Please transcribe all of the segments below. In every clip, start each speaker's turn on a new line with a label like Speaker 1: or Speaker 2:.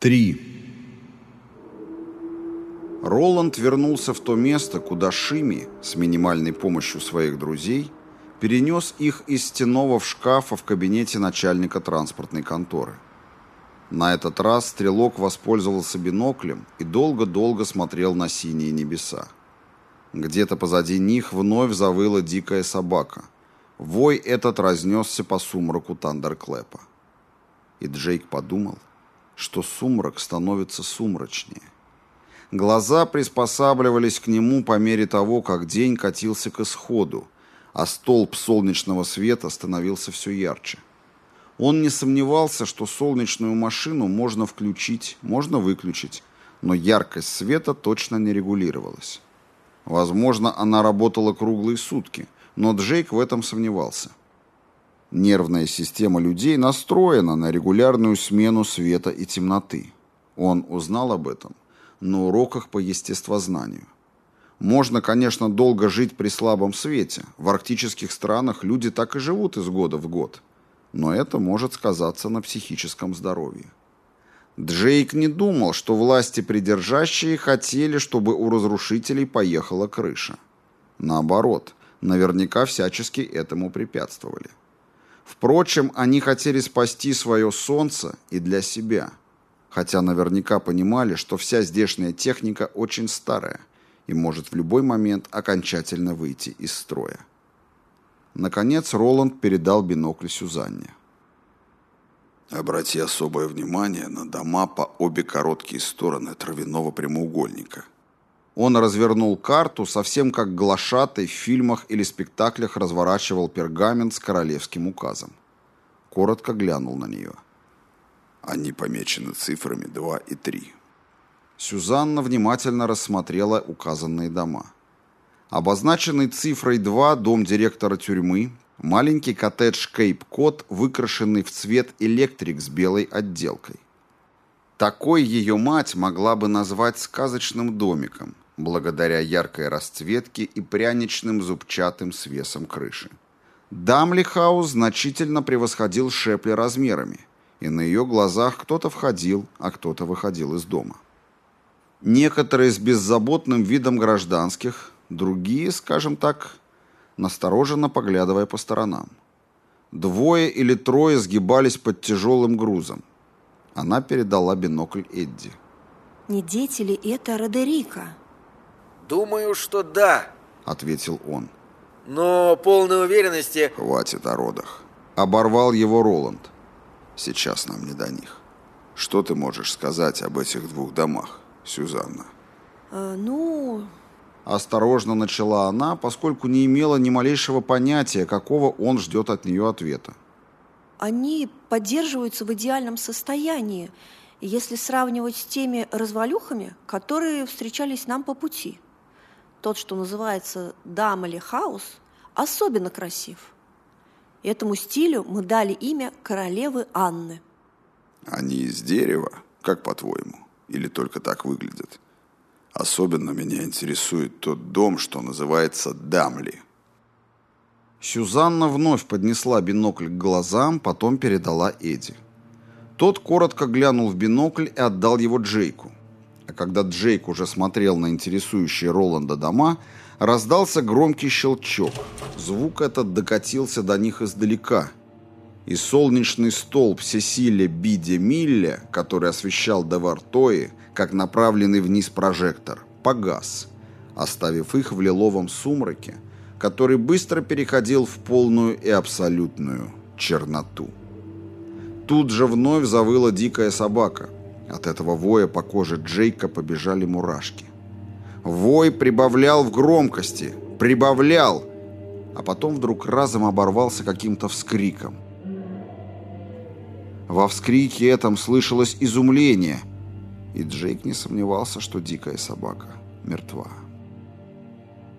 Speaker 1: 3. Роланд вернулся в то место, куда Шими, с минимальной помощью своих друзей, перенес их из стенового шкафа в кабинете начальника транспортной конторы. На этот раз стрелок воспользовался биноклем и долго-долго смотрел на синие небеса. Где-то позади них вновь завыла дикая собака. Вой этот разнесся по сумраку Тандерклэпа. И Джейк подумал – что сумрак становится сумрачнее. Глаза приспосабливались к нему по мере того, как день катился к исходу, а столб солнечного света становился все ярче. Он не сомневался, что солнечную машину можно включить, можно выключить, но яркость света точно не регулировалась. Возможно, она работала круглые сутки, но Джейк в этом сомневался. Нервная система людей настроена на регулярную смену света и темноты. Он узнал об этом на уроках по естествознанию. Можно, конечно, долго жить при слабом свете. В арктических странах люди так и живут из года в год. Но это может сказаться на психическом здоровье. Джейк не думал, что власти придержащие хотели, чтобы у разрушителей поехала крыша. Наоборот, наверняка всячески этому препятствовали. Впрочем, они хотели спасти свое солнце и для себя, хотя наверняка понимали, что вся здешняя техника очень старая и может в любой момент окончательно выйти из строя. Наконец Роланд передал бинокль Сюзанне.
Speaker 2: «Обрати особое внимание на дома по обе короткие стороны травяного прямоугольника»,
Speaker 1: он развернул карту, совсем как глашатый в фильмах или спектаклях разворачивал пергамент с королевским указом. Коротко глянул на нее.
Speaker 2: Они помечены цифрами 2 и 3.
Speaker 1: Сюзанна внимательно рассмотрела указанные дома. Обозначенный цифрой 2 дом директора тюрьмы, маленький коттедж Кейп-Кот, выкрашенный в цвет электрик с белой отделкой. Такой ее мать могла бы назвать сказочным домиком, благодаря яркой расцветке и пряничным зубчатым свесам крыши. Дамли Хаус значительно превосходил Шепли размерами, и на ее глазах кто-то входил, а кто-то выходил из дома. Некоторые с беззаботным видом гражданских, другие, скажем так, настороженно поглядывая по сторонам. Двое или трое сгибались под тяжелым грузом. Она передала бинокль Эдди.
Speaker 3: «Не дети ли это Родерика?»
Speaker 4: «Думаю, что да», —
Speaker 1: ответил он.
Speaker 4: «Но полной уверенности...»
Speaker 2: «Хватит о родах», —
Speaker 1: оборвал его Роланд.
Speaker 2: «Сейчас нам не до них. Что ты можешь сказать об этих двух домах, Сюзанна?»
Speaker 3: э, «Ну...»
Speaker 1: Осторожно начала она, поскольку не имела ни малейшего понятия, какого он ждет от нее ответа.
Speaker 3: «Они поддерживаются в идеальном состоянии, если сравнивать с теми развалюхами, которые встречались нам по пути» тот, что называется «Дамали Хаус», особенно красив. Этому стилю мы дали имя королевы Анны.
Speaker 2: Они из дерева, как по-твоему? Или только так выглядят? Особенно меня интересует тот дом, что называется Дамли.
Speaker 1: Сюзанна вновь поднесла бинокль к глазам, потом передала Эдди. Тот коротко глянул в бинокль и отдал его Джейку. А когда Джейк уже смотрел на интересующие Роланда дома, раздался громкий щелчок. Звук этот докатился до них издалека. И солнечный столб Сесилия Биде Милле, который освещал Девартои, как направленный вниз прожектор, погас, оставив их в лиловом сумраке, который быстро переходил в полную и абсолютную черноту. Тут же вновь завыла дикая собака – от этого воя по коже Джейка побежали мурашки. Вой прибавлял в громкости, прибавлял, а потом вдруг разом оборвался каким-то вскриком. Во вскрике этом слышалось изумление, и Джейк не сомневался, что дикая собака мертва.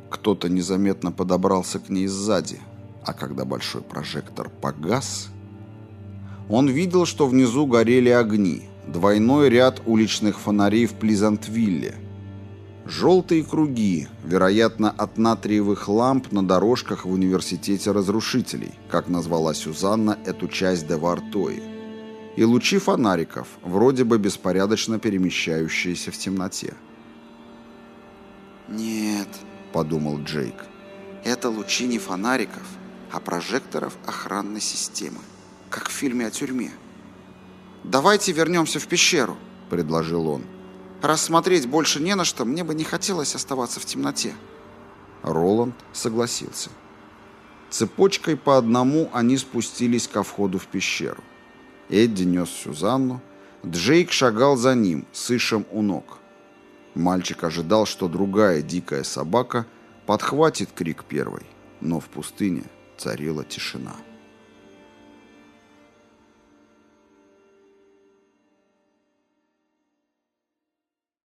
Speaker 1: Кто-то незаметно подобрался к ней сзади, а когда большой прожектор погас, он видел, что внизу горели огни – двойной ряд уличных фонарей в Плизантвилле. Желтые круги, вероятно, от натриевых ламп на дорожках в университете разрушителей, как назвала Сюзанна эту часть Девартои. и лучи фонариков, вроде бы беспорядочно перемещающиеся в темноте.
Speaker 5: «Нет», — подумал Джейк, — «это лучи не фонариков, а прожекторов охранной системы, как в фильме о тюрьме». «Давайте вернемся в пещеру», — предложил он. «Рассмотреть больше не на что, мне бы не хотелось оставаться в темноте».
Speaker 1: Роланд согласился. Цепочкой по одному они спустились ко входу в пещеру. Эдди нес Сюзанну, Джейк шагал за ним, с Ишем у ног. Мальчик ожидал, что другая дикая собака подхватит крик первой, но в пустыне царила тишина.